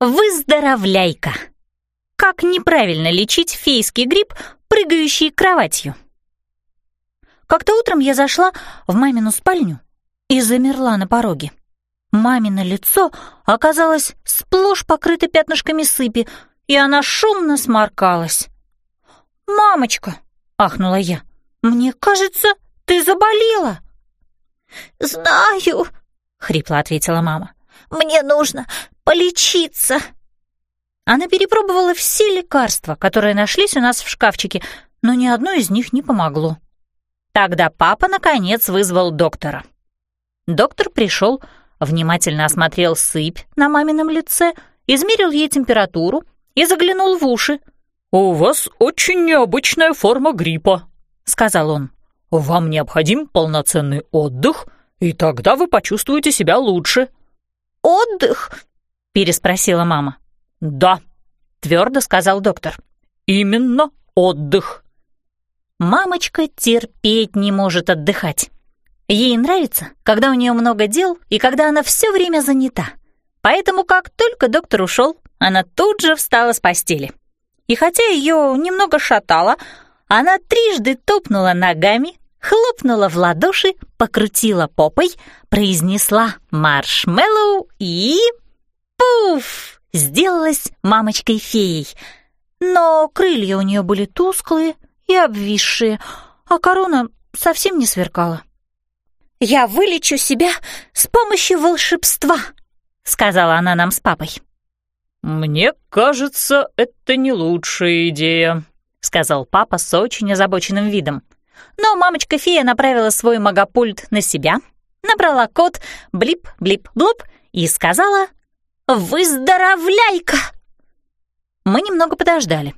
Выздоровляйка! Как неправильно лечить фейский грипп, прыгающий кроватью? Как-то утром я зашла в мамину спальню и замерла на пороге. Мамино лицо оказалось сплошь покрыто пятнышками сыпи, и она шумно сморкалась. «Мамочка!» — ахнула я. «Мне кажется, ты заболела!» «Знаю!» — хрипло ответила мама. «Мне нужно полечиться!» Она перепробовала все лекарства, которые нашлись у нас в шкафчике, но ни одно из них не помогло. Тогда папа, наконец, вызвал доктора. Доктор пришел, внимательно осмотрел сыпь на мамином лице, измерил ей температуру и заглянул в уши. «У вас очень необычная форма гриппа», — сказал он. «Вам необходим полноценный отдых, и тогда вы почувствуете себя лучше». «Отдых?» — переспросила мама. «Да», — твердо сказал доктор. «Именно отдых». Мамочка терпеть не может отдыхать. Ей нравится, когда у нее много дел и когда она все время занята. Поэтому, как только доктор ушел, она тут же встала с постели. И хотя ее немного шатало, она трижды топнула ногами, хлопнула в ладоши, покрутила попой, произнесла маршмеллоу и... Пуф! Сделалась мамочкой-феей. Но крылья у нее были тусклые и обвисшие, а корона совсем не сверкала. «Я вылечу себя с помощью волшебства», — сказала она нам с папой. «Мне кажется, это не лучшая идея», — сказал папа с очень озабоченным видом. Но мамочка-фея направила свой магопульт на себя, набрала код «блип-блип-блоп» и сказала «Выздоровляй-ка!». Мы немного подождали.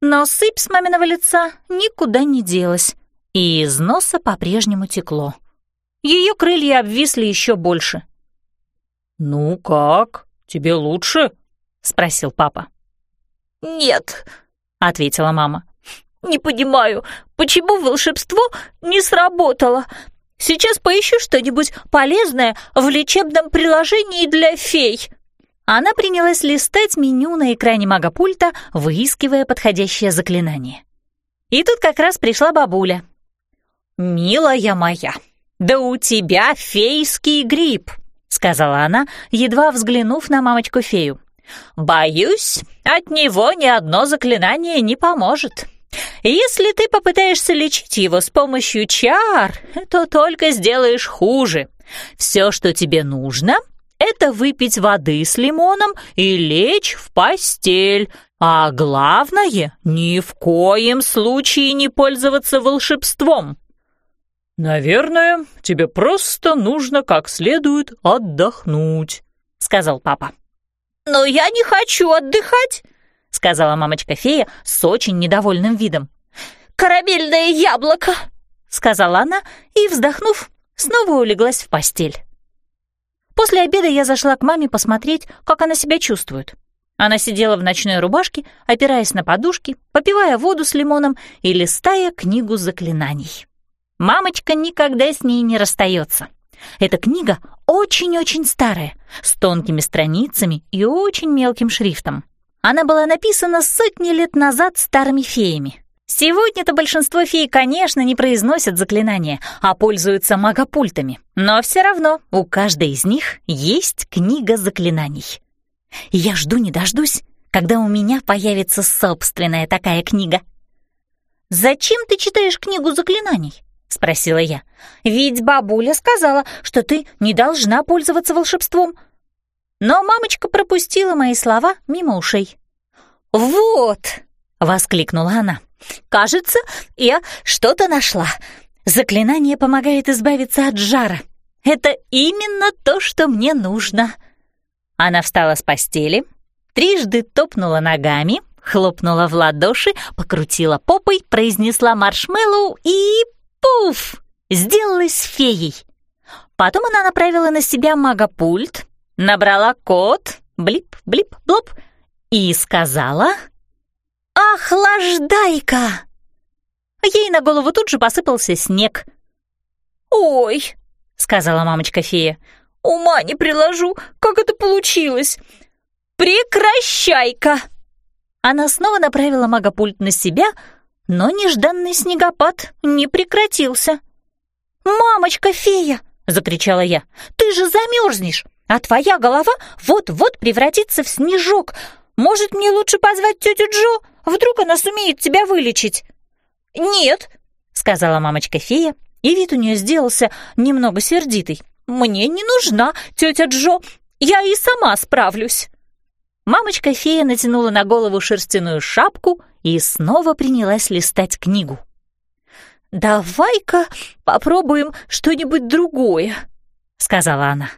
Но сыпь с маминого лица никуда не делась, и из носа по-прежнему текло. Ее крылья обвисли еще больше. «Ну как, тебе лучше?» — спросил папа. «Нет», — ответила мама. «Не понимаю, почему волшебство не сработало? Сейчас поищу что-нибудь полезное в лечебном приложении для фей». Она принялась листать меню на экране магопульта, выискивая подходящее заклинание. И тут как раз пришла бабуля. «Милая моя, да у тебя фейский грипп», — сказала она, едва взглянув на мамочку-фею. «Боюсь, от него ни одно заклинание не поможет. Если ты попытаешься лечить его с помощью чар, то только сделаешь хуже. Все, что тебе нужно, это выпить воды с лимоном и лечь в постель, а главное, ни в коем случае не пользоваться волшебством». «Наверное, тебе просто нужно как следует отдохнуть», — сказал папа. «Но я не хочу отдыхать», — сказала мамочка-фея с очень недовольным видом. «Карамельное яблоко», — сказала она и, вздохнув, снова улеглась в постель. После обеда я зашла к маме посмотреть, как она себя чувствует. Она сидела в ночной рубашке, опираясь на подушки, попивая воду с лимоном и листая книгу заклинаний. Мамочка никогда с ней не расстается. Эта книга очень-очень старая, с тонкими страницами и очень мелким шрифтом. Она была написана сотни лет назад старыми феями. Сегодня-то большинство фей, конечно, не произносят заклинания, а пользуются магопультами. Но все равно у каждой из них есть книга заклинаний. я жду не дождусь, когда у меня появится собственная такая книга. «Зачем ты читаешь книгу заклинаний?» — спросила я. «Ведь бабуля сказала, что ты не должна пользоваться волшебством». Но мамочка пропустила мои слова мимо ушей. «Вот!» — воскликнула она. «Кажется, я что-то нашла. Заклинание помогает избавиться от жара. Это именно то, что мне нужно». Она встала с постели, трижды топнула ногами, хлопнула в ладоши, покрутила попой, произнесла маршмеллоу и Пуф! Сделалась феей. Потом она направила на себя магопульт, набрала код, блип-блип-блоп, и сказала «Охлаждай-ка!» Ей на голову тут же посыпался снег. «Ой!» — сказала мамочка-фея. «Ума не приложу, как это получилось! прекращай-ка!» Она снова направила магопульт на себя, но нежданный снегопад не прекратился. «Мамочка-фея!» — закричала я. «Ты же замерзнешь, а твоя голова вот-вот превратится в снежок. Может, мне лучше позвать тетю Джо? Вдруг она сумеет тебя вылечить?» «Нет», — сказала мамочка-фея, и вид у нее сделался немного сердитый. «Мне не нужна тетя Джо, я и сама справлюсь». Мамочка-фея натянула на голову шерстяную шапку и снова принялась листать книгу. «Давай-ка попробуем что-нибудь другое», — сказала она.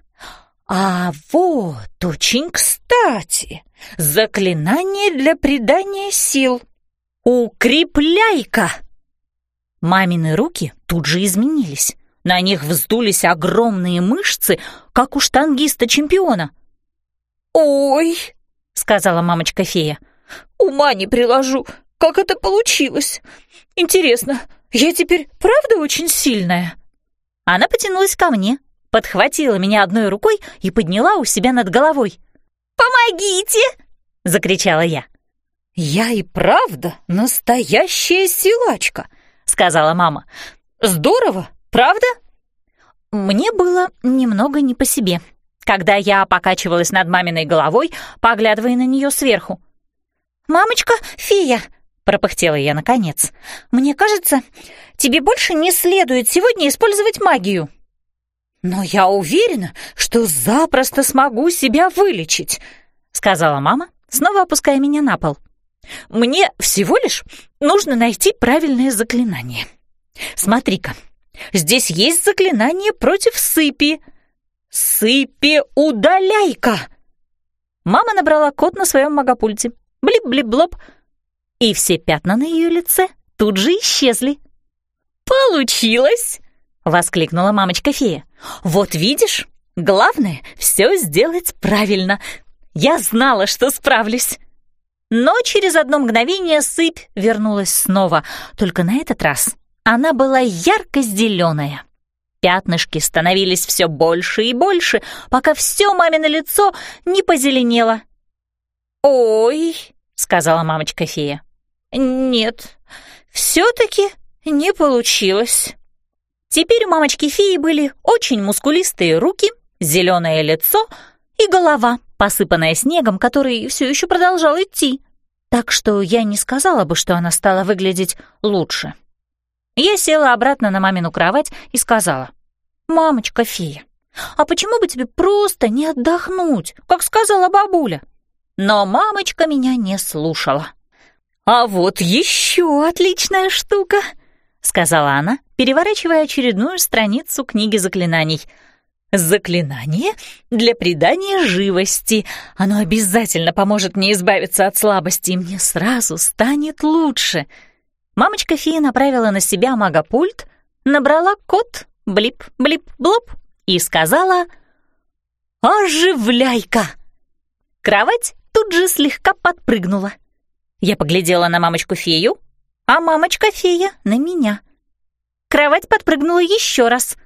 «А вот, очень кстати, заклинание для придания сил. Укрепляй-ка!» Мамины руки тут же изменились. На них вздулись огромные мышцы, как у штангиста-чемпиона. «Ой!» — сказала мамочка-фея. «Ума не приложу, как это получилось. Интересно, я теперь правда очень сильная?» Она потянулась ко мне, подхватила меня одной рукой и подняла у себя над головой. «Помогите!» — закричала я. «Я и правда настоящая силачка», — сказала мама. «Здорово, правда?» Мне было немного не по себе когда я покачивалась над маминой головой, поглядывая на нее сверху. «Мамочка, фея!» — пропыхтела я наконец. «Мне кажется, тебе больше не следует сегодня использовать магию». «Но я уверена, что запросто смогу себя вылечить», — сказала мама, снова опуская меня на пол. «Мне всего лишь нужно найти правильное заклинание. Смотри-ка, здесь есть заклинание против сыпи». «Сыпи, удаляй-ка!» Мама набрала код на своем магопульте. Блип-блип-блоп. И все пятна на ее лице тут же исчезли. «Получилось!» — воскликнула мамочка-фея. «Вот видишь, главное — все сделать правильно. Я знала, что справлюсь». Но через одно мгновение сыпь вернулась снова, только на этот раз она была ярко-зеленая. Пятнышки становились все больше и больше, пока все мамино лицо не позеленело. «Ой», — сказала мамочка-фея, — «нет, все-таки не получилось». Теперь у мамочки-феи были очень мускулистые руки, зеленое лицо и голова, посыпанная снегом, который все еще продолжал идти. Так что я не сказала бы, что она стала выглядеть лучше. Я села обратно на мамину кровать и сказала, «Мамочка-фея, а почему бы тебе просто не отдохнуть, как сказала бабуля?» Но мамочка меня не слушала. «А вот еще отличная штука!» — сказала она, переворачивая очередную страницу книги заклинаний. «Заклинание для придания живости. Оно обязательно поможет мне избавиться от слабости, и мне сразу станет лучше». Мамочка-фея направила на себя магопульт, набрала код блип-блип-блоп и сказала «Оживляй-ка!». Кровать тут же слегка подпрыгнула. Я поглядела на мамочку-фею, а мамочка-фея на меня. Кровать подпрыгнула еще раз.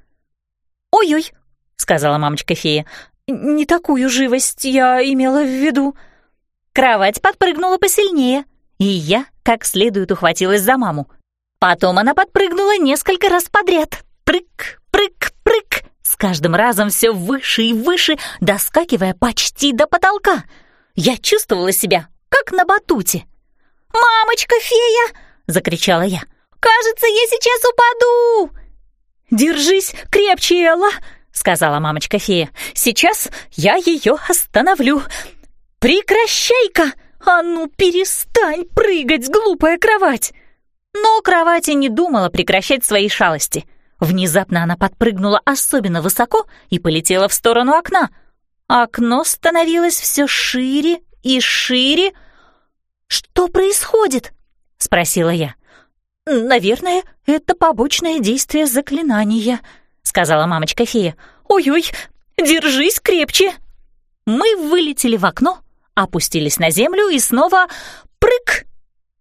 «Ой-ой», — сказала мамочка-фея, — «не такую живость я имела в виду». Кровать подпрыгнула посильнее, и я как следует ухватилась за маму. Потом она подпрыгнула несколько раз подряд. Прыг, прыг, прыг, с каждым разом все выше и выше, доскакивая почти до потолка. Я чувствовала себя, как на батуте. «Мамочка, фея!» — закричала я. «Кажется, я сейчас упаду!» «Держись крепче, Элла!» — сказала мамочка-фея. «Сейчас я ее остановлю. Прекращай-ка! А ну, перестань прыгать, глупая кровать!» Но кровать не думала прекращать свои шалости — Внезапно она подпрыгнула особенно высоко и полетела в сторону окна. Окно становилось все шире и шире. «Что происходит?» — спросила я. «Наверное, это побочное действие заклинания», — сказала мамочка-фея. «Ой-ой, держись крепче!» Мы вылетели в окно, опустились на землю и снова прыг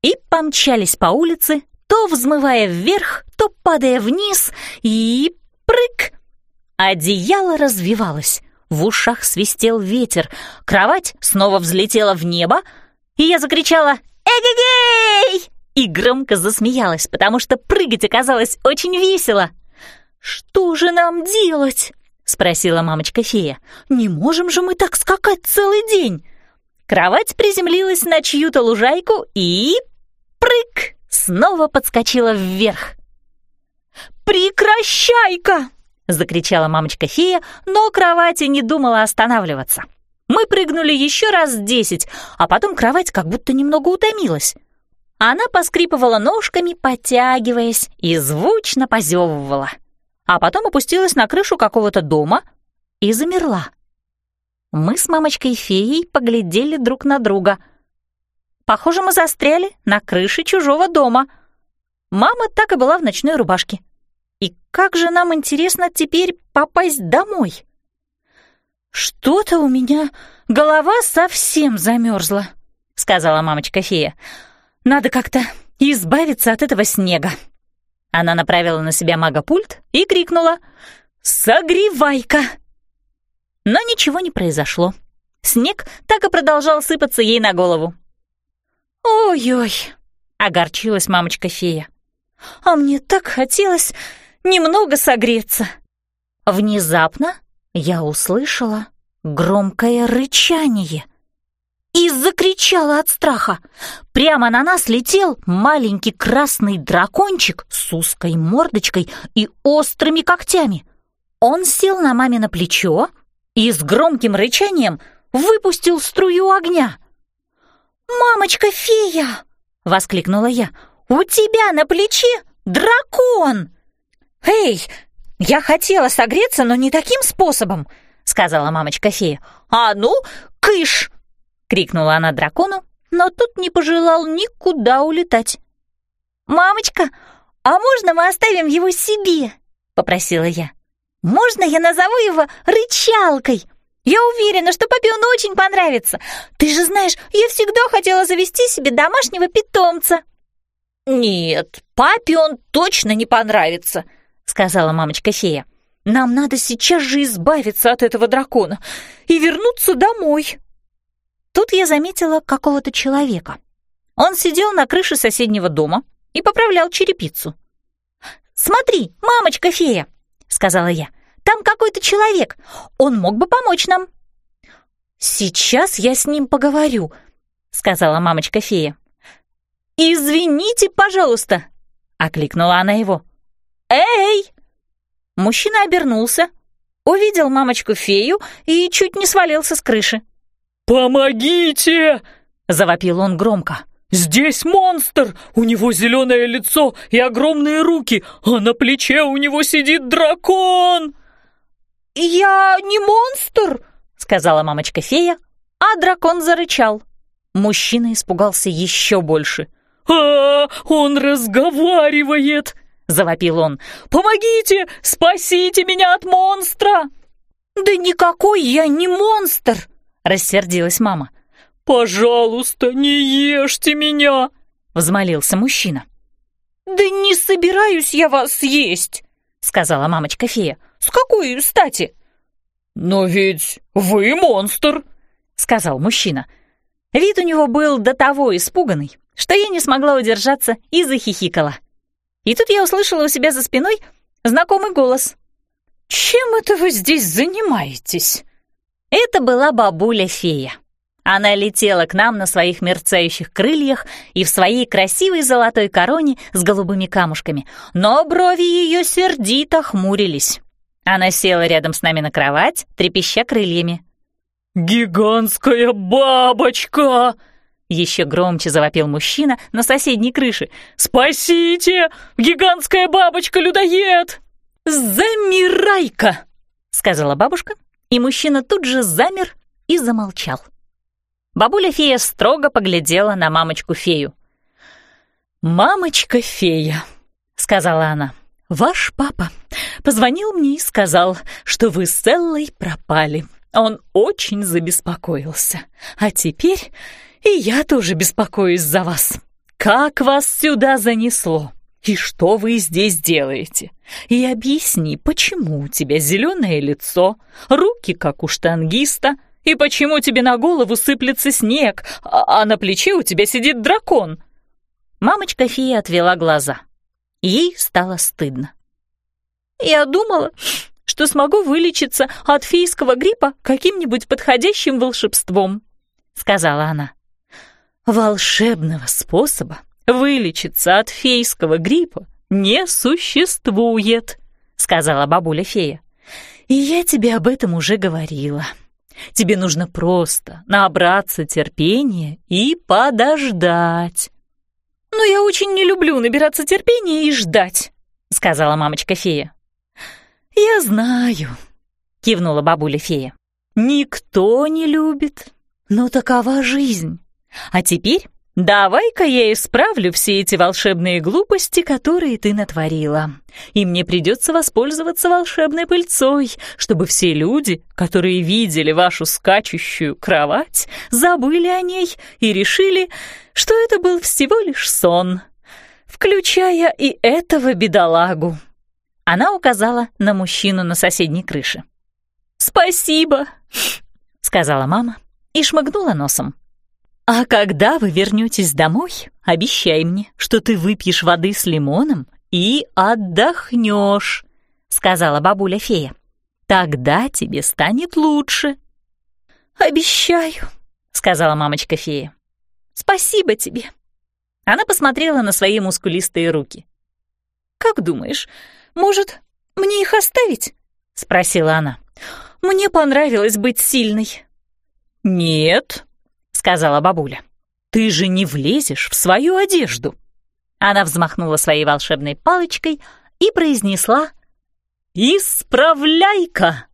и помчались по улице, то взмывая вверх, то падая вниз, и прыг! Одеяло развивалось. в ушах свистел ветер, кровать снова взлетела в небо, и я закричала «Эгегей!» и громко засмеялась, потому что прыгать оказалось очень весело. «Что же нам делать?» — спросила мамочка-фея. «Не можем же мы так скакать целый день!» Кровать приземлилась на чью-то лужайку и... Прыг! Снова подскочила вверх. «Прекращай-ка!» — закричала мамочка-фея, но кровать и не думала останавливаться. Мы прыгнули еще раз десять, а потом кровать как будто немного утомилась. Она поскрипывала ножками, подтягиваясь, и звучно позевывала. А потом опустилась на крышу какого-то дома и замерла. Мы с мамочкой-феей поглядели друг на друга. Похоже, мы застряли на крыше чужого дома. Мама так и была в ночной рубашке. И как же нам интересно теперь попасть домой? «Что-то у меня голова совсем замерзла», — сказала мамочка-фея. «Надо как-то избавиться от этого снега». Она направила на себя мага-пульт и крикнула «Согревай-ка!» Но ничего не произошло. Снег так и продолжал сыпаться ей на голову. «Ой-ой!» — огорчилась мамочка-фея. «А мне так хотелось немного согреться!» Внезапно я услышала громкое рычание и закричала от страха. Прямо на нас летел маленький красный дракончик с узкой мордочкой и острыми когтями. Он сел на маме на плечо, и с громким рычанием выпустил струю огня. «Мамочка-фея!» — воскликнула я. «У тебя на плече дракон!» «Эй, я хотела согреться, но не таким способом!» — сказала мамочка-фея. «А ну, кыш!» — крикнула она дракону, но тут не пожелал никуда улетать. «Мамочка, а можно мы оставим его себе?» — попросила я. Можно я назову его рычалкой? Я уверена, что папе он очень понравится. Ты же знаешь, я всегда хотела завести себе домашнего питомца». «Нет, папе он точно не понравится», — сказала мамочка-фея. «Нам надо сейчас же избавиться от этого дракона и вернуться домой». Тут я заметила какого-то человека. Он сидел на крыше соседнего дома и поправлял черепицу. «Смотри, мамочка-фея!» — сказала я. «Там какой-то человек. Он мог бы помочь нам». «Сейчас я с ним поговорю», — сказала мамочка-фея. «Извините, пожалуйста», — окликнула она его. «Эй!» Мужчина обернулся, увидел мамочку-фею и чуть не свалился с крыши. «Помогите!» — завопил он громко. «Здесь монстр! У него зеленое лицо и огромные руки, а на плече у него сидит дракон!» «Я не монстр!» — сказала мамочка-фея, а дракон зарычал. Мужчина испугался еще больше. «А, он разговаривает!» — завопил он. «Помогите! Спасите меня от монстра!» «Да никакой я не монстр!» — рассердилась мама. «Пожалуйста, не ешьте меня!» — взмолился мужчина. «Да не собираюсь я вас съесть!» — сказала мамочка-фея. «С какой стати?» «Но ведь вы монстр!» — сказал мужчина. Вид у него был до того испуганный, что я не смогла удержаться и захихикала. И тут я услышала у себя за спиной знакомый голос. «Чем это вы здесь занимаетесь?» Это была бабуля-фея. Она летела к нам на своих мерцающих крыльях и в своей красивой золотой короне с голубыми камушками, но брови ее сердито хмурились. Она села рядом с нами на кровать, трепеща крыльями. «Гигантская бабочка!» Еще громче завопил мужчина на соседней крыше. «Спасите! Гигантская бабочка-людоед!» «Замирай-ка!» — сказала бабушка, и мужчина тут же замер и замолчал. Бабуля-фея строго поглядела на мамочку-фею. «Мамочка-фея», — сказала она, — «ваш папа позвонил мне и сказал, что вы с Эллой пропали. Он очень забеспокоился. А теперь и я тоже беспокоюсь за вас. Как вас сюда занесло? И что вы здесь делаете? И объясни, почему у тебя зеленое лицо, руки как у штангиста, и почему тебе на голову сыплется снег, а, а на плече у тебя сидит дракон?» Мамочка фея отвела глаза. Ей стало стыдно. «Я думала, что смогу вылечиться от фейского гриппа каким-нибудь подходящим волшебством», — сказала она. «Волшебного способа вылечиться от фейского гриппа не существует», — сказала бабуля-фея. «И я тебе об этом уже говорила. Тебе нужно просто набраться терпения и подождать». «Но я очень не люблю набираться терпения и ждать», — сказала мамочка-фея. «Я знаю», — кивнула бабуля-фея. «Никто не любит, но такова жизнь. А теперь давай-ка я исправлю все эти волшебные глупости, которые ты натворила. И мне придется воспользоваться волшебной пыльцой, чтобы все люди, которые видели вашу скачущую кровать, забыли о ней и решили, что это был всего лишь сон, включая и этого бедолагу». Она указала на мужчину на соседней крыше. «Спасибо», — сказала мама и шмыгнула носом. «А когда вы вернетесь домой, обещай мне, что ты выпьешь воды с лимоном и отдохнешь», — сказала бабуля-фея. «Тогда тебе станет лучше». «Обещаю», — сказала мамочка-фея. «Спасибо тебе». Она посмотрела на свои мускулистые руки. «Как думаешь, может, мне их оставить?» — спросила она. «Мне понравилось быть сильной». «Нет», — сказала бабуля. «Ты же не влезешь в свою одежду». Она взмахнула своей волшебной палочкой и произнесла «Исправляй-ка!».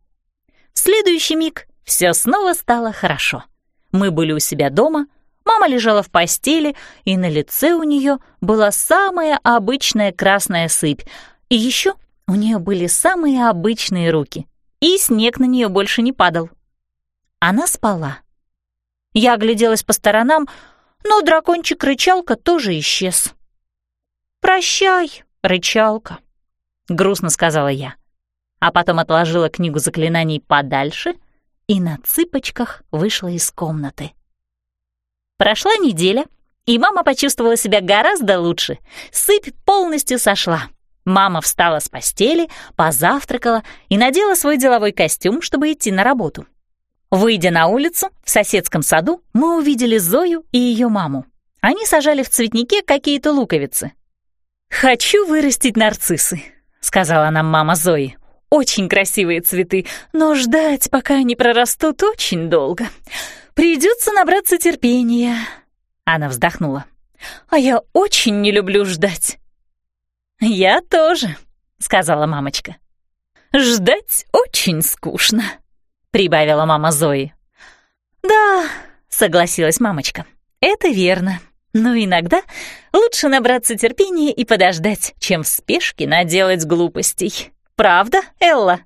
В следующий миг все снова стало хорошо. Мы были у себя дома, мама лежала в постели, и на лице у нее была самая обычная красная сыпь, и еще у нее были самые обычные руки, и снег на нее больше не падал. Она спала. Я огляделась по сторонам, но дракончик-рычалка тоже исчез. «Прощай, рычалка», — грустно сказала я, а потом отложила книгу заклинаний подальше и на цыпочках вышла из комнаты. Прошла неделя, и мама почувствовала себя гораздо лучше. Сыпь полностью сошла. Мама встала с постели, позавтракала и надела свой деловой костюм, чтобы идти на работу. Выйдя на улицу, в соседском саду, мы увидели Зою и ее маму. Они сажали в цветнике какие-то луковицы. «Хочу вырастить нарциссы», — сказала нам мама Зои. «Очень красивые цветы, но ждать, пока они прорастут, очень долго. Придется набраться терпения». Она вздохнула. «А я очень не люблю ждать». «Я тоже», — сказала мамочка. «Ждать очень скучно», — прибавила мама Зои. «Да», — согласилась мамочка, — «это верно. Но иногда лучше набраться терпения и подождать, чем в спешке наделать глупостей. Правда, Элла?»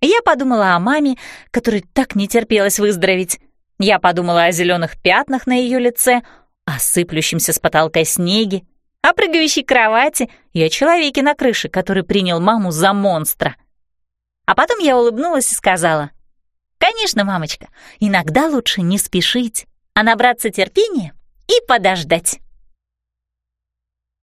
Я подумала о маме, которой так не терпелось выздороветь. Я подумала о зеленых пятнах на ее лице, о сыплющемся с потолка снеге, о прыгающей кровати и о человеке на крыше, который принял маму за монстра. А потом я улыбнулась и сказала, «Конечно, мамочка, иногда лучше не спешить, а набраться терпения и подождать».